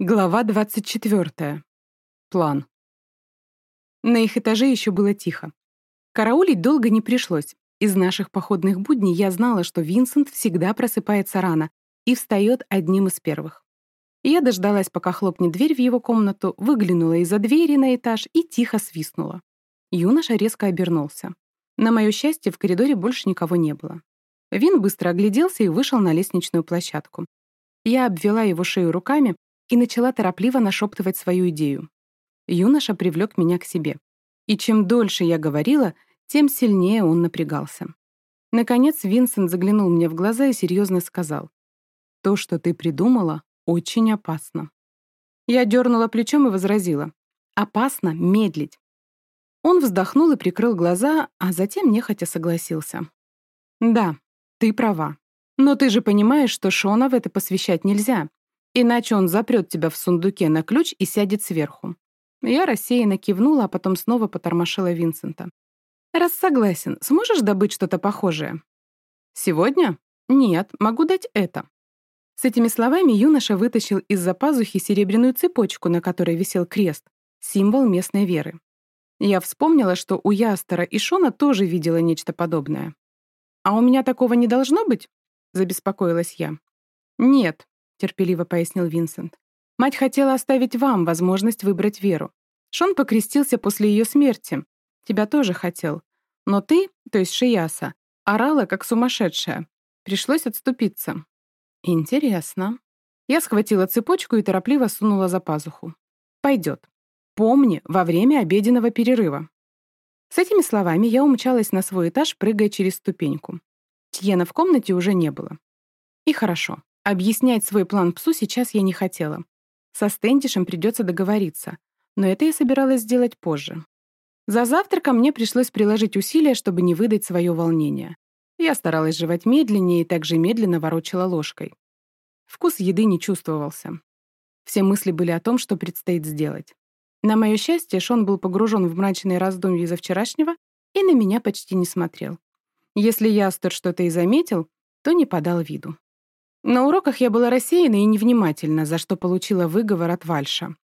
Глава 24. План. На их этаже еще было тихо. Караулить долго не пришлось. Из наших походных будней я знала, что Винсент всегда просыпается рано и встает одним из первых. Я дождалась, пока хлопнет дверь в его комнату, выглянула из-за двери на этаж и тихо свистнула. Юноша резко обернулся. На мое счастье, в коридоре больше никого не было. Вин быстро огляделся и вышел на лестничную площадку. Я обвела его шею руками, и начала торопливо нашептывать свою идею. Юноша привлек меня к себе. И чем дольше я говорила, тем сильнее он напрягался. Наконец Винсент заглянул мне в глаза и серьезно сказал. «То, что ты придумала, очень опасно». Я дернула плечом и возразила. «Опасно медлить». Он вздохнул и прикрыл глаза, а затем нехотя согласился. «Да, ты права. Но ты же понимаешь, что Шона в это посвящать нельзя. Иначе он запрет тебя в сундуке на ключ и сядет сверху. Я рассеянно кивнула, а потом снова потормошила Винсента. «Раз согласен, сможешь добыть что-то похожее?» «Сегодня? Нет, могу дать это». С этими словами юноша вытащил из-за пазухи серебряную цепочку, на которой висел крест, символ местной веры. Я вспомнила, что у Ястера и Шона тоже видела нечто подобное. «А у меня такого не должно быть?» — забеспокоилась я. «Нет, — терпеливо пояснил Винсент. «Мать хотела оставить вам возможность выбрать веру. Шон покрестился после ее смерти. Тебя тоже хотел. Но ты, то есть Шияса, орала, как сумасшедшая. Пришлось отступиться». «Интересно». Я схватила цепочку и торопливо сунула за пазуху. «Пойдет. Помни, во время обеденного перерыва». С этими словами я умчалась на свой этаж, прыгая через ступеньку. Тьена в комнате уже не было. И хорошо. Объяснять свой план псу сейчас я не хотела. Со Стендишем придется договориться, но это я собиралась сделать позже. За завтраком мне пришлось приложить усилия, чтобы не выдать свое волнение. Я старалась жевать медленнее и также медленно ворочала ложкой. Вкус еды не чувствовался. Все мысли были о том, что предстоит сделать. На мое счастье, Шон был погружен в мрачные раздумья из-за вчерашнего и на меня почти не смотрел. Если Ястер что-то и заметил, то не подал виду. На уроках я была рассеяна и невнимательна, за что получила выговор от Вальша.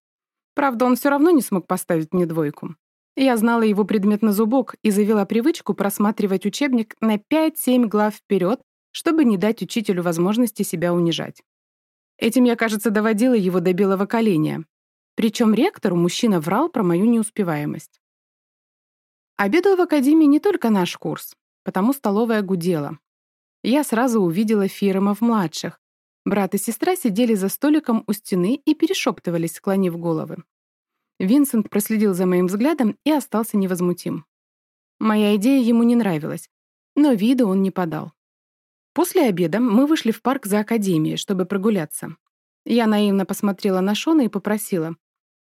Правда, он все равно не смог поставить мне двойку. Я знала его предмет на зубок и завела привычку просматривать учебник на 5-7 глав вперед, чтобы не дать учителю возможности себя унижать. Этим я, кажется, доводила его до белого коленя. Причем ректору мужчина врал про мою неуспеваемость. Обедал в академии не только наш курс, потому столовая гудела. Я сразу увидела Фиромов-младших. Брат и сестра сидели за столиком у стены и перешептывались, склонив головы. Винсент проследил за моим взглядом и остался невозмутим. Моя идея ему не нравилась, но вида он не подал. После обеда мы вышли в парк за академией, чтобы прогуляться. Я наивно посмотрела на Шона и попросила,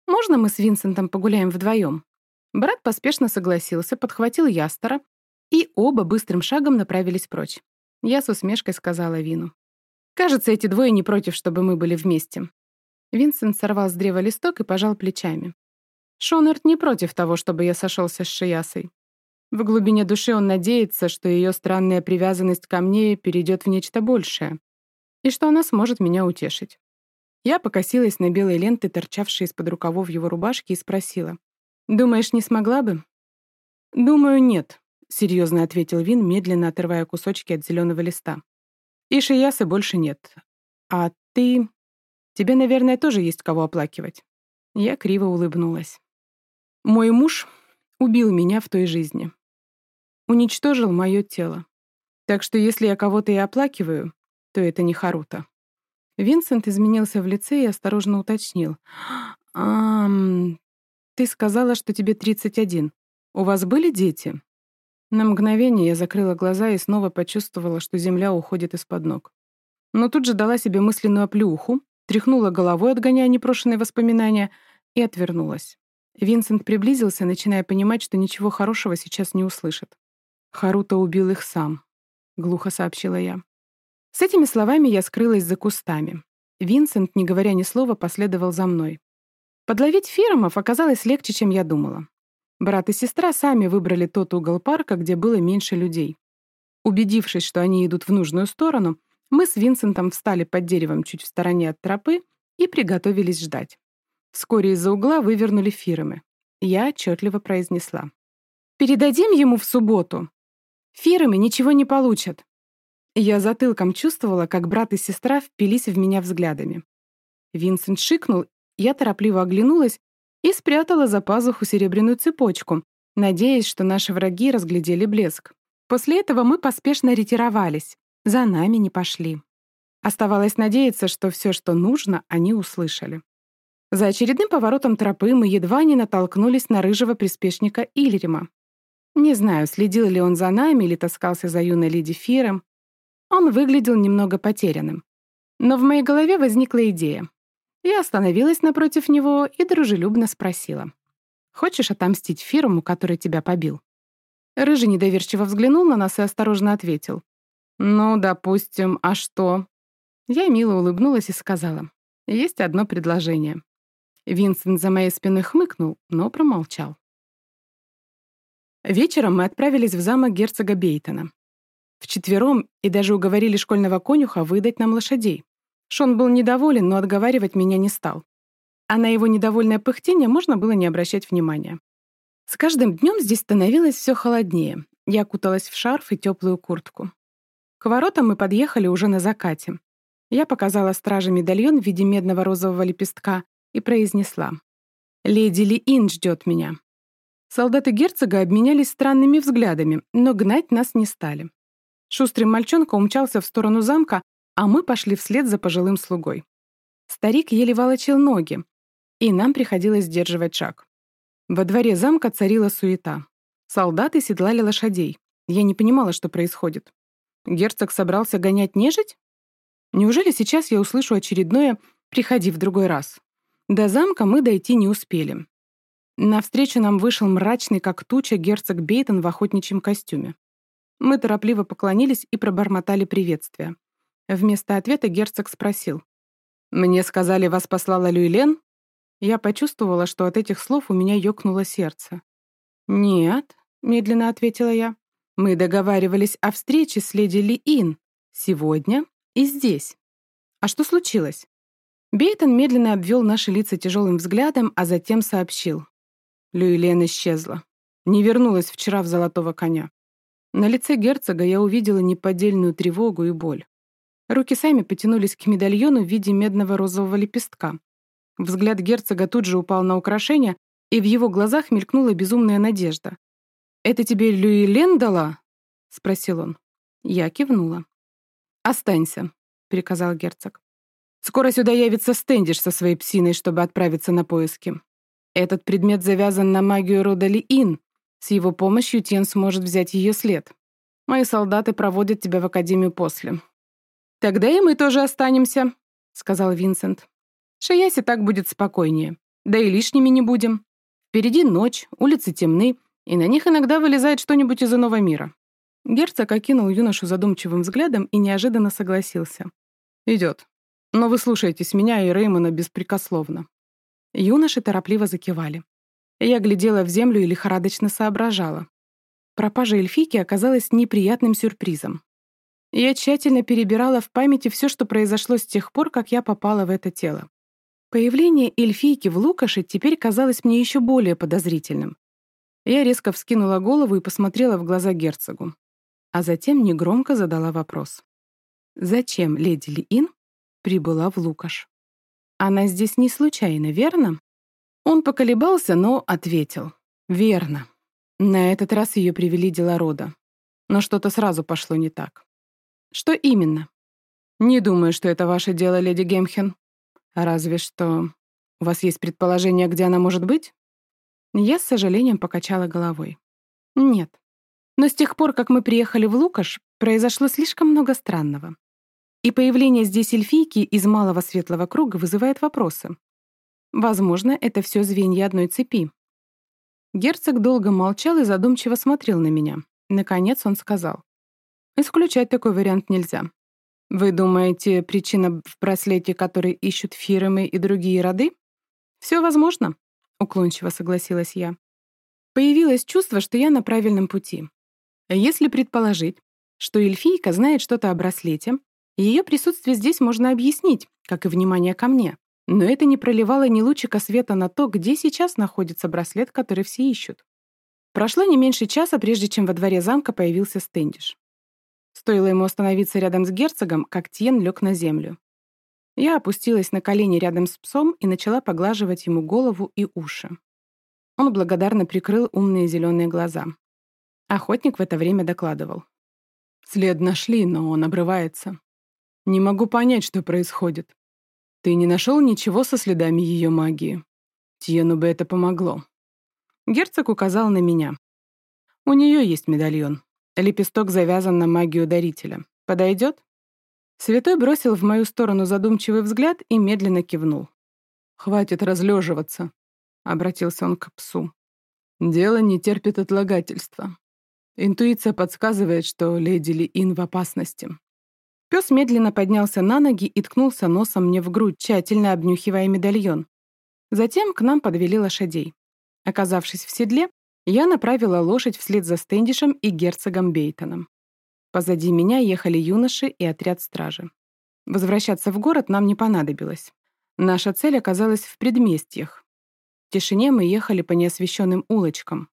«Можно мы с Винсентом погуляем вдвоем?» Брат поспешно согласился, подхватил Ястера, и оба быстрым шагом направились прочь. Я с усмешкой сказала Вину. «Кажется, эти двое не против, чтобы мы были вместе». Винсент сорвал с древа листок и пожал плечами. Шонерт не против того, чтобы я сошелся с Шиясой. В глубине души он надеется, что ее странная привязанность ко мне перейдет в нечто большее, и что она сможет меня утешить. Я покосилась на белые ленты, торчавшие из-под рукавов его рубашки, и спросила. «Думаешь, не смогла бы?» «Думаю, нет», — серьезно ответил Вин, медленно отрывая кусочки от зеленого листа. «И Шиясы больше нет. А ты... Тебе, наверное, тоже есть кого оплакивать». Я криво улыбнулась. «Мой муж убил меня в той жизни. Уничтожил мое тело. Так что если я кого-то и оплакиваю, то это не Харута». Винсент изменился в лице и осторожно уточнил. «А, ты сказала, что тебе 31. У вас были дети?» На мгновение я закрыла глаза и снова почувствовала, что земля уходит из-под ног. Но тут же дала себе мысленную оплюху, тряхнула головой, отгоняя непрошенные воспоминания, и отвернулась. Винсент приблизился, начиная понимать, что ничего хорошего сейчас не услышит. «Харуто убил их сам», — глухо сообщила я. С этими словами я скрылась за кустами. Винсент, не говоря ни слова, последовал за мной. Подловить фермов оказалось легче, чем я думала. Брат и сестра сами выбрали тот угол парка, где было меньше людей. Убедившись, что они идут в нужную сторону, мы с Винсентом встали под деревом чуть в стороне от тропы и приготовились ждать. Вскоре из-за угла вывернули фирмы. Я отчетливо произнесла. «Передадим ему в субботу. Фирмы ничего не получат». Я затылком чувствовала, как брат и сестра впились в меня взглядами. Винсент шикнул, я торопливо оглянулась и спрятала за пазуху серебряную цепочку, надеясь, что наши враги разглядели блеск. После этого мы поспешно ретировались. За нами не пошли. Оставалось надеяться, что все, что нужно, они услышали. За очередным поворотом тропы мы едва не натолкнулись на рыжего приспешника Ильрима. Не знаю, следил ли он за нами или таскался за юной леди Фиром. Он выглядел немного потерянным. Но в моей голове возникла идея. Я остановилась напротив него и дружелюбно спросила. «Хочешь отомстить Фирому, который тебя побил?» Рыжий недоверчиво взглянул на нас и осторожно ответил. «Ну, допустим, а что?» Я мило улыбнулась и сказала. «Есть одно предложение». Винсент за моей спиной хмыкнул, но промолчал. Вечером мы отправились в замок герцога Бейтона. Вчетвером и даже уговорили школьного конюха выдать нам лошадей. Шон был недоволен, но отговаривать меня не стал. А на его недовольное пыхтение можно было не обращать внимания. С каждым днем здесь становилось все холоднее. Я куталась в шарф и теплую куртку. К воротам мы подъехали уже на закате. Я показала страже медальон в виде медного розового лепестка и произнесла. «Леди Ли Ин ждет меня». Солдаты герцога обменялись странными взглядами, но гнать нас не стали. Шустрый мальчонка умчался в сторону замка, а мы пошли вслед за пожилым слугой. Старик еле волочил ноги, и нам приходилось сдерживать шаг. Во дворе замка царила суета. Солдаты седлали лошадей. Я не понимала, что происходит. Герцог собрался гонять нежить? Неужели сейчас я услышу очередное «приходи в другой раз»? До замка мы дойти не успели. Навстречу нам вышел мрачный, как туча, герцог Бейтон в охотничьем костюме. Мы торопливо поклонились и пробормотали приветствие. Вместо ответа герцог спросил. «Мне сказали, вас послала Люйлен?» Я почувствовала, что от этих слов у меня ёкнуло сердце. «Нет», — медленно ответила я. «Мы договаривались о встрече с леди Ли Ин. Сегодня и здесь. А что случилось?» Бейтон медленно обвел наши лица тяжелым взглядом, а затем сообщил. Люйлен исчезла. Не вернулась вчера в золотого коня. На лице герцога я увидела неподдельную тревогу и боль. Руки сами потянулись к медальону в виде медного розового лепестка. Взгляд герцога тут же упал на украшение, и в его глазах мелькнула безумная надежда. «Это тебе Люи Лен дала?» — спросил он. Я кивнула. «Останься», — приказал герцог. «Скоро сюда явится Стэндиш со своей псиной, чтобы отправиться на поиски. Этот предмет завязан на магию рода Ли-Ин. С его помощью Тен сможет взять ее след. Мои солдаты проводят тебя в академию после. «Тогда и мы тоже останемся», — сказал Винсент. «Шаясе так будет спокойнее. Да и лишними не будем. Впереди ночь, улицы темны, и на них иногда вылезает что-нибудь из иного мира». Герцог окинул юношу задумчивым взглядом и неожиданно согласился. «Идет. Но вы слушаетесь меня и Реймона беспрекословно». Юноши торопливо закивали. Я глядела в землю и лихорадочно соображала. Пропажа эльфийки оказалась неприятным сюрпризом. Я тщательно перебирала в памяти все, что произошло с тех пор, как я попала в это тело. Появление эльфийки в Лукаше теперь казалось мне еще более подозрительным. Я резко вскинула голову и посмотрела в глаза герцогу. А затем негромко задала вопрос. Зачем леди Лиин прибыла в Лукаш? Она здесь не случайно, верно? Он поколебался, но ответил. Верно. На этот раз ее привели дела рода. Но что-то сразу пошло не так. Что именно? Не думаю, что это ваше дело, леди Гемхен. Разве что... У вас есть предположение, где она может быть? Я с сожалением покачала головой. Нет. Но с тех пор, как мы приехали в Лукаш, произошло слишком много странного. И появление здесь эльфийки из малого светлого круга вызывает вопросы. Возможно, это все звенья одной цепи. Герцог долго молчал и задумчиво смотрел на меня. Наконец он сказал. Исключать такой вариант нельзя. Вы думаете, причина в браслете, который ищут фирмы и другие роды? Все возможно, уклончиво согласилась я. Появилось чувство, что я на правильном пути. Если предположить, что эльфийка знает что-то о браслете, ее присутствие здесь можно объяснить, как и внимание ко мне. Но это не проливало ни лучика света на то, где сейчас находится браслет, который все ищут. Прошло не меньше часа, прежде чем во дворе замка появился Стэндиш. Стоило ему остановиться рядом с герцогом, как Тьен лег на землю. Я опустилась на колени рядом с псом и начала поглаживать ему голову и уши. Он благодарно прикрыл умные зеленые глаза. Охотник в это время докладывал. «След нашли, но он обрывается. Не могу понять, что происходит. Ты не нашел ничего со следами ее магии? Тьену бы это помогло». Герцог указал на меня. «У нее есть медальон. Лепесток завязан на магию дарителя. Подойдет?» Святой бросил в мою сторону задумчивый взгляд и медленно кивнул. «Хватит разлеживаться», — обратился он к псу. «Дело не терпит отлагательства. Интуиция подсказывает, что леди Лиин в опасности». Пес медленно поднялся на ноги и ткнулся носом мне в грудь, тщательно обнюхивая медальон. Затем к нам подвели лошадей. Оказавшись в седле, я направила лошадь вслед за Стэндишем и герцогом Бейтоном. Позади меня ехали юноши и отряд стражи. Возвращаться в город нам не понадобилось. Наша цель оказалась в предместьях. В тишине мы ехали по неосвещенным улочкам.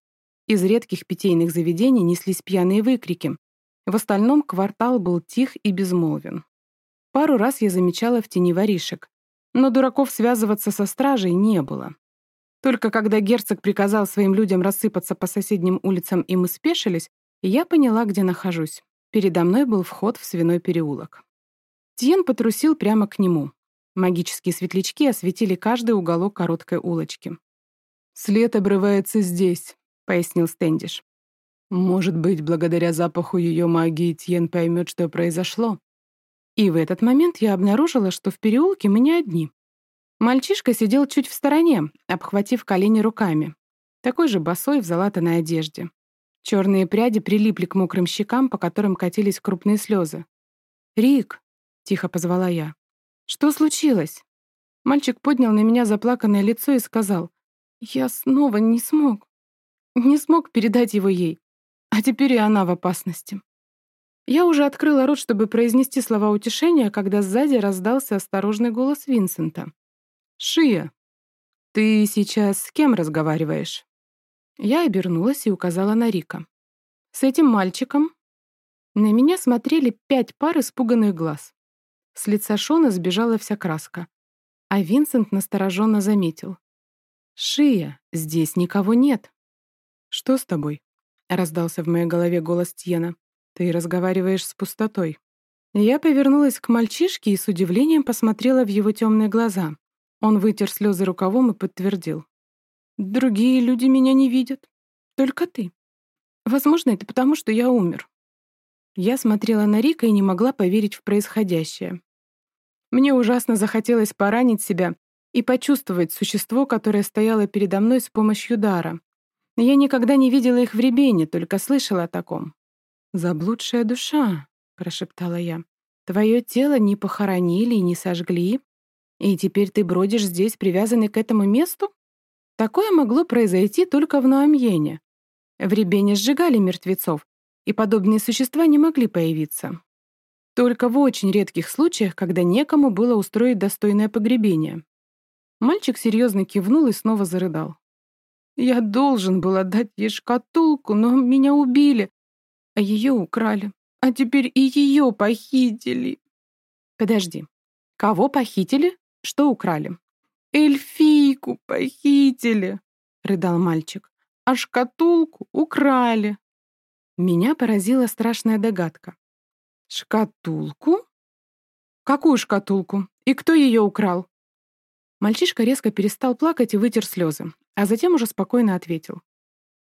Из редких питейных заведений неслись пьяные выкрики. В остальном квартал был тих и безмолвен. Пару раз я замечала в тени воришек, но дураков связываться со стражей не было. Только когда герцог приказал своим людям рассыпаться по соседним улицам и мы спешились, я поняла, где нахожусь. Передо мной был вход в свиной переулок. Тьен потрусил прямо к нему. Магические светлячки осветили каждый уголок короткой улочки. «След обрывается здесь», — пояснил Стэндиш. «Может быть, благодаря запаху ее магии Тьен поймет, что произошло». И в этот момент я обнаружила, что в переулке мы не одни. Мальчишка сидел чуть в стороне, обхватив колени руками. Такой же босой в залатанной одежде. Черные пряди прилипли к мокрым щекам, по которым катились крупные слезы. «Рик!» — тихо позвала я. «Что случилось?» Мальчик поднял на меня заплаканное лицо и сказал, «Я снова не смог. Не смог передать его ей. А теперь и она в опасности». Я уже открыла рот, чтобы произнести слова утешения, когда сзади раздался осторожный голос Винсента. «Шия, ты сейчас с кем разговариваешь?» Я обернулась и указала на Рика. С этим мальчиком на меня смотрели пять пар испуганных глаз. С лица Шона сбежала вся краска. А Винсент настороженно заметил. «Шия, здесь никого нет». «Что с тобой?» — раздался в моей голове голос Тьена. «Ты разговариваешь с пустотой». Я повернулась к мальчишке и с удивлением посмотрела в его темные глаза. Он вытер слезы рукавом и подтвердил. Другие люди меня не видят. Только ты. Возможно, это потому, что я умер. Я смотрела на Рика и не могла поверить в происходящее. Мне ужасно захотелось поранить себя и почувствовать существо, которое стояло передо мной с помощью дара. Я никогда не видела их в Ребене, только слышала о таком. «Заблудшая душа», — прошептала я. «Твое тело не похоронили и не сожгли, и теперь ты бродишь здесь, привязанный к этому месту?» Такое могло произойти только в Нуамьене. В Ребене сжигали мертвецов, и подобные существа не могли появиться. Только в очень редких случаях, когда некому было устроить достойное погребение. Мальчик серьезно кивнул и снова зарыдал. «Я должен был отдать ей шкатулку, но меня убили, а ее украли, а теперь и ее похитили». «Подожди, кого похитили? Что украли?» «Эльфийку похитили!» — рыдал мальчик. «А шкатулку украли!» Меня поразила страшная догадка. «Шкатулку? Какую шкатулку? И кто ее украл?» Мальчишка резко перестал плакать и вытер слезы, а затем уже спокойно ответил.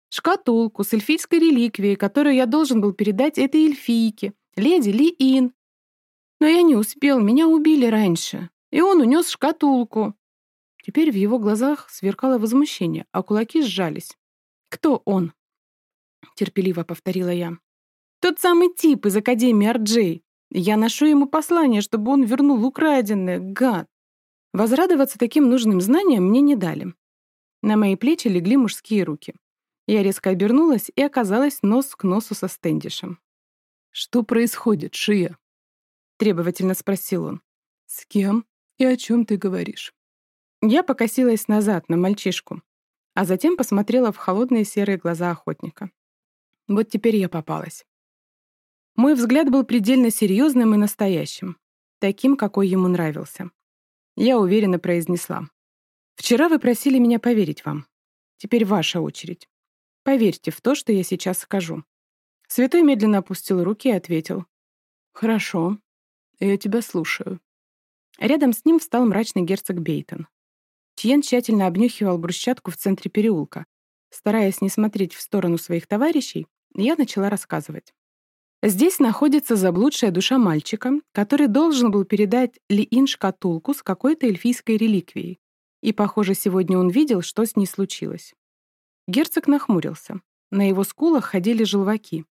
«Шкатулку с эльфийской реликвией, которую я должен был передать этой эльфийке, леди Ли Ин. Но я не успел, меня убили раньше, и он унес шкатулку. Теперь в его глазах сверкало возмущение, а кулаки сжались. «Кто он?» — терпеливо повторила я. «Тот самый тип из Академии Арджей. Я ношу ему послание, чтобы он вернул украденное, гад!» Возрадоваться таким нужным знаниям мне не дали. На мои плечи легли мужские руки. Я резко обернулась и оказалась нос к носу со Стэндишем. «Что происходит, Шия?» — требовательно спросил он. «С кем и о чем ты говоришь?» Я покосилась назад на мальчишку, а затем посмотрела в холодные серые глаза охотника. Вот теперь я попалась. Мой взгляд был предельно серьезным и настоящим, таким, какой ему нравился. Я уверенно произнесла. «Вчера вы просили меня поверить вам. Теперь ваша очередь. Поверьте в то, что я сейчас скажу». Святой медленно опустил руки и ответил. «Хорошо. Я тебя слушаю». Рядом с ним встал мрачный герцог Бейтон. Тьен тщательно обнюхивал брусчатку в центре переулка. Стараясь не смотреть в сторону своих товарищей, я начала рассказывать. Здесь находится заблудшая душа мальчика, который должен был передать Лиин шкатулку с какой-то эльфийской реликвией. И, похоже, сегодня он видел, что с ней случилось. Герцог нахмурился. На его скулах ходили желваки.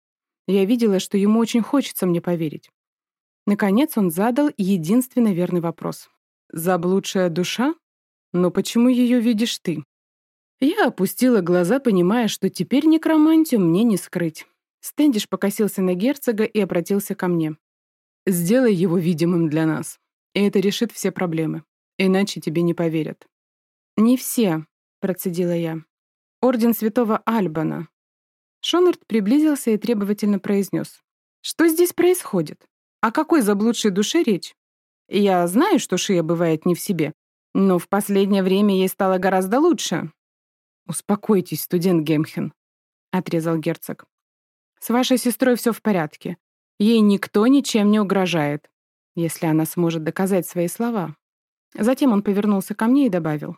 Я видела, что ему очень хочется мне поверить. Наконец он задал единственно верный вопрос. «Заблудшая душа? Но почему ее видишь ты?» Я опустила глаза, понимая, что теперь некромантию мне не скрыть. Стэндиш покосился на герцога и обратился ко мне. «Сделай его видимым для нас, и это решит все проблемы, иначе тебе не поверят». «Не все», — процедила я. «Орден святого Альбана». Шонард приблизился и требовательно произнес. «Что здесь происходит? О какой заблудшей душе речь? Я знаю, что Шия бывает не в себе, но в последнее время ей стало гораздо лучше». «Успокойтесь, студент Гемхен», — отрезал герцог. С вашей сестрой все в порядке. Ей никто ничем не угрожает, если она сможет доказать свои слова. Затем он повернулся ко мне и добавил.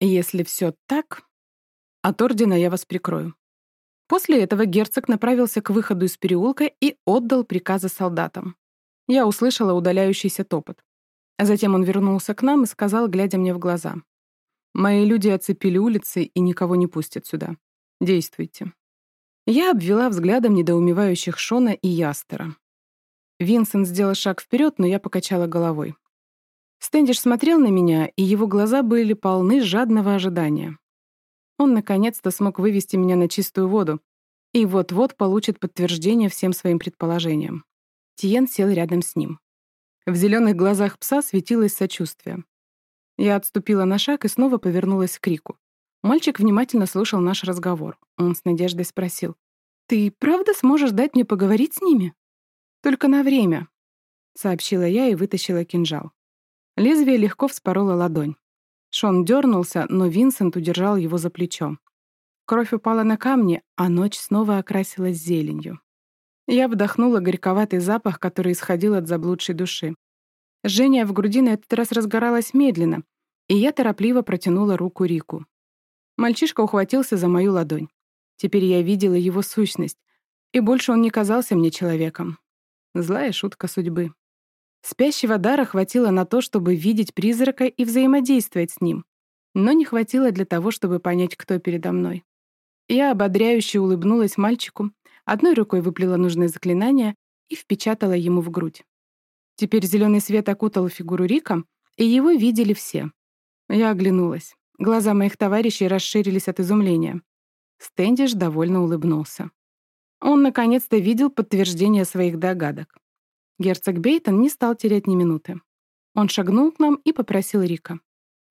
«Если все так, от ордена я вас прикрою». После этого герцог направился к выходу из переулка и отдал приказы солдатам. Я услышала удаляющийся топот. А затем он вернулся к нам и сказал, глядя мне в глаза. «Мои люди оцепили улицы и никого не пустят сюда. Действуйте». Я обвела взглядом недоумевающих Шона и Ястера. Винсент сделал шаг вперед, но я покачала головой. Стэндиш смотрел на меня, и его глаза были полны жадного ожидания. Он наконец-то смог вывести меня на чистую воду и вот-вот получит подтверждение всем своим предположениям. Тиен сел рядом с ним. В зеленых глазах пса светилось сочувствие. Я отступила на шаг и снова повернулась к Крику. Мальчик внимательно слушал наш разговор. Он с надеждой спросил. «Ты правда сможешь дать мне поговорить с ними?» «Только на время», — сообщила я и вытащила кинжал. Лезвие легко вспороло ладонь. Шон дернулся, но Винсент удержал его за плечо. Кровь упала на камни, а ночь снова окрасилась зеленью. Я вдохнула горьковатый запах, который исходил от заблудшей души. Жжение в груди на этот раз разгоралось медленно, и я торопливо протянула руку Рику. Мальчишка ухватился за мою ладонь. Теперь я видела его сущность, и больше он не казался мне человеком. Злая шутка судьбы. Спящего дара хватило на то, чтобы видеть призрака и взаимодействовать с ним, но не хватило для того, чтобы понять, кто передо мной. Я ободряюще улыбнулась мальчику, одной рукой выплела нужное заклинание и впечатала ему в грудь. Теперь зеленый свет окутал фигуру Рика, и его видели все. Я оглянулась. Глаза моих товарищей расширились от изумления. Стэндиш довольно улыбнулся. Он наконец-то видел подтверждение своих догадок. Герцог Бейтон не стал терять ни минуты. Он шагнул к нам и попросил Рика.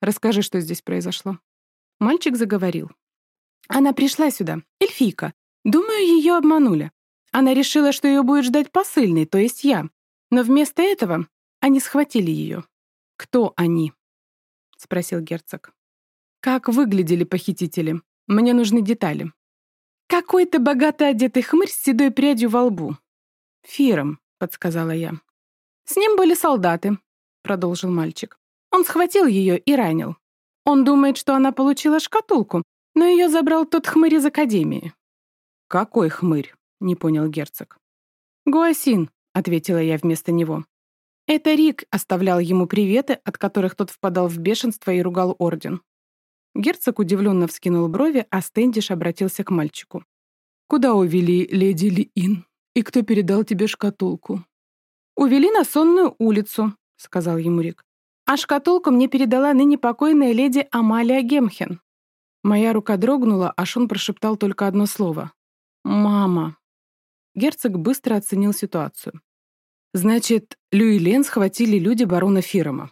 «Расскажи, что здесь произошло». Мальчик заговорил. «Она пришла сюда, эльфийка. Думаю, ее обманули. Она решила, что ее будет ждать посыльный, то есть я. Но вместо этого они схватили ее». «Кто они?» — спросил герцог. Как выглядели похитители? Мне нужны детали. Какой-то богато одетый хмырь с седой прядью во лбу. Фиром, подсказала я. С ним были солдаты, продолжил мальчик. Он схватил ее и ранил. Он думает, что она получила шкатулку, но ее забрал тот хмырь из академии. Какой хмырь? не понял герцог. Гуасин, ответила я вместо него. Это Рик оставлял ему приветы, от которых тот впадал в бешенство и ругал орден. Герцог удивленно вскинул брови, а Стэндиш обратился к мальчику. «Куда увели леди Лиин? И кто передал тебе шкатулку?» «Увели на сонную улицу», — сказал ему Рик. «А шкатулку мне передала ныне покойная леди Амалия Гемхен». Моя рука дрогнула, а Шон прошептал только одно слово. «Мама». Герцог быстро оценил ситуацию. «Значит, Люи Лен схватили люди барона Фирома.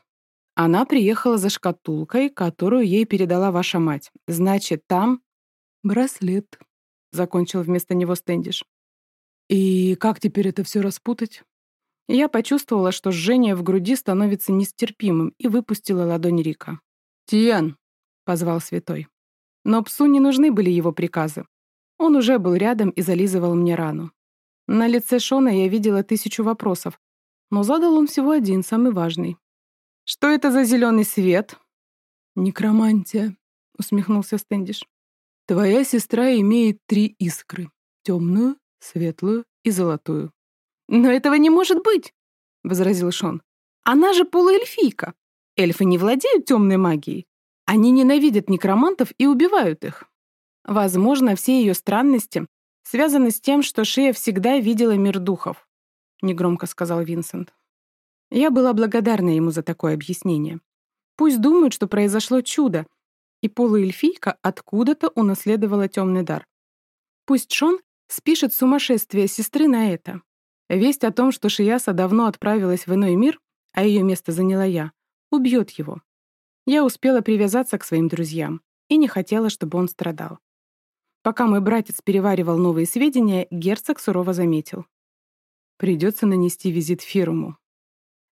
Она приехала за шкатулкой, которую ей передала ваша мать. Значит, там... Браслет, закончил вместо него Стэндиш. И как теперь это все распутать? Я почувствовала, что жжение в груди становится нестерпимым, и выпустила ладонь Рика. «Тиян!» — позвал святой. Но псу не нужны были его приказы. Он уже был рядом и зализывал мне рану. На лице Шона я видела тысячу вопросов, но задал он всего один, самый важный. «Что это за зеленый свет?» «Некромантия», — усмехнулся Стэндиш. «Твоя сестра имеет три искры — темную, светлую и золотую. «Но этого не может быть!» — возразил Шон. «Она же полуэльфийка. Эльфы не владеют темной магией. Они ненавидят некромантов и убивают их. Возможно, все ее странности связаны с тем, что Шея всегда видела мир духов», — негромко сказал Винсент. Я была благодарна ему за такое объяснение. Пусть думают, что произошло чудо, и полуэльфийка откуда-то унаследовала темный дар. Пусть Шон спишет сумасшествие сестры на это. Весть о том, что Шияса давно отправилась в иной мир, а ее место заняла я, убьет его. Я успела привязаться к своим друзьям и не хотела, чтобы он страдал. Пока мой братец переваривал новые сведения, герцог сурово заметил. Придется нанести визит Фируму.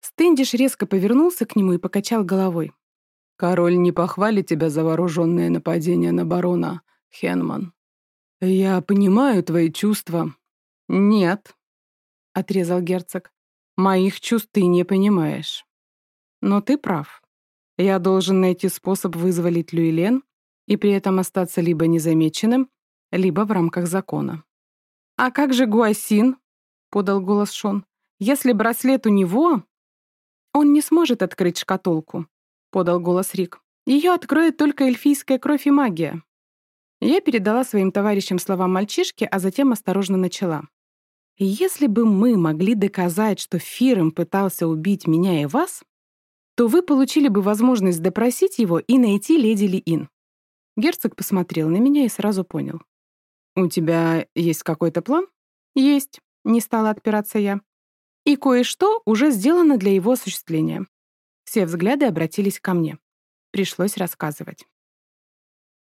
Стэндиш резко повернулся к нему и покачал головой. «Король не похвалит тебя за вооруженное нападение на барона, Хенман. Я понимаю твои чувства». «Нет», — отрезал герцог. «Моих чувств ты не понимаешь. Но ты прав. Я должен найти способ вызволить Люилен и при этом остаться либо незамеченным, либо в рамках закона». «А как же Гуасин?» — подал голос Шон. «Если браслет у него...» «Он не сможет открыть шкатулку», — подал голос Рик. «Ее откроет только эльфийская кровь и магия». Я передала своим товарищам слова мальчишки, а затем осторожно начала. Если бы мы могли доказать, что Фирм пытался убить меня и вас, то вы получили бы возможность допросить его и найти леди Ли-Ин. Герцог посмотрел на меня и сразу понял. «У тебя есть какой-то план?» «Есть», — не стала отпираться я. «И кое-что уже сделано для его осуществления». Все взгляды обратились ко мне. Пришлось рассказывать.